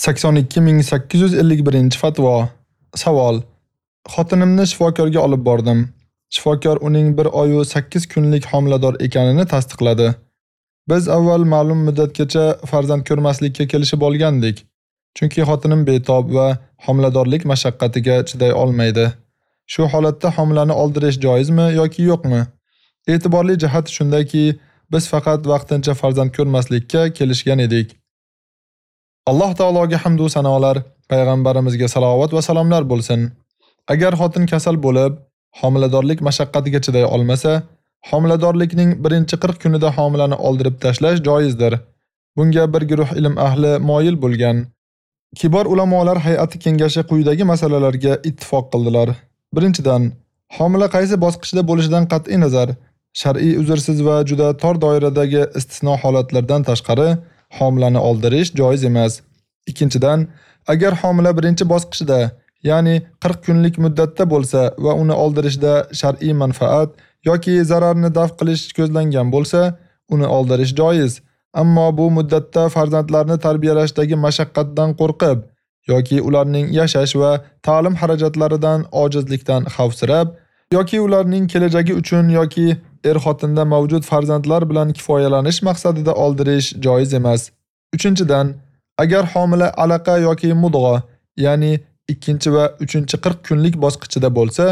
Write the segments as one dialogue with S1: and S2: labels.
S1: 82851-fatvo. Savol: Xotinimni shifokorga olib bordim. Shifokor uning 1 oy va 8 kunlik homilador ekanini tasdiqladi. Biz avval ma'lum muddatgacha farzand ko'rmaslikka kelishib olgandik. Chunki xotinim betob va homiladorlik mashaqqatiga chiday olmaydi. Shu holatda homilani oldirish joizmi yoki yo'qmi? E'tiborli jihat shundaki, biz faqat vaqtincha farzand ko'rmaslikka kelishgan edik. Alloh taologa hamd va sanolar, payg'ambarimizga salovat va salomlar bo'lsin. Agar xotin kasal bo'lib, homiladorlik mashaqqatiga chiday olmasa, homiladorlikning birinchi 40 kunida homilani oldirib tashlash joizdir. Bunga bir guruh ilm ahli moyil bo'lgan. Kibor ulamolar hay'ati kengashi quyidagi masalalarga ittifoq qildilar. Birinchidan, homila qaysi bosqichda bo'lishidan qat'i nazar, shar'iy uzrsiz va juda tor doiradagi istisno holatlardan tashqari homilani oldirish joiz emas. Ikkinchidan, agar homila birinchi bosqichda, ya'ni 40 kunlik muddatda bo'lsa va uni oldirishda shar'iy manfaat yoki zararni daf qilish ko'zlangan bo'lsa, uni oldirish joiz. Ammo bu muddatda farzandlarni tarbiyalashdagi mashaqqatdan qo'rqib yoki ularning yashash va ta'lim xarajatlaridan ojizlikdan xavfsirab yoki ularning kelajagi uchun yoki er-xotinda mavjud farzandlar bilan kifoyalanish maqsadida oldirish joiz emas. 3-dan, agar homila alaqa yoki mudg'o, ya'ni 2 va 3-40 kunlik bosqichida bo'lsa,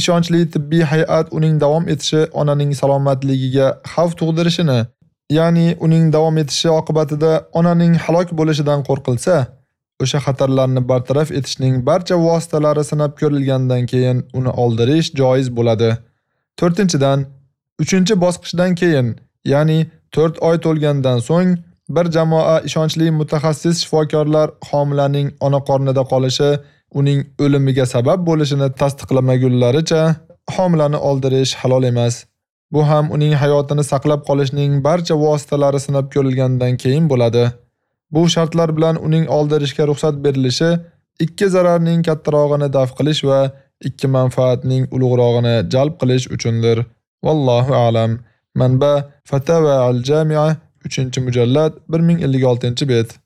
S1: ishonchli tibbiy hay'at uning davom etishi onaning salomatligiga xavf tug'dirishini, ya'ni uning davom etishi oqibatida onaning halok bo'lishidan qo'rqilsa, o'sha xatarlarni bartaraf etishning barcha vositalari sinab ko'rilgandan keyin uni oldirish joiz bo'ladi. 4-dan 3-bosqichdan keyin, ya'ni 4 oy to'lgandan so'ng bir jamoa ishonchli mutaxassis shifokorlar homilaning ona qornida qolishi uning o'limiga sabab bo'lishini tasdiqlamagunlaricha homilani oldirish halol emas. Bu ham uning hayotini saqlab qolishning barcha vositalari sinab ko'rilgandan keyin bo'ladi. Bu shartlar bilan uning oldirishga ruxsat berilishi ikki zararning kattarog'ini daf qilish va ikki manfaatning ulug'rog'ini jalb qilish uchundir. Vallohu a'lam. Manba: Fatawa al-Jami'a 3-mujallad 1056-bet.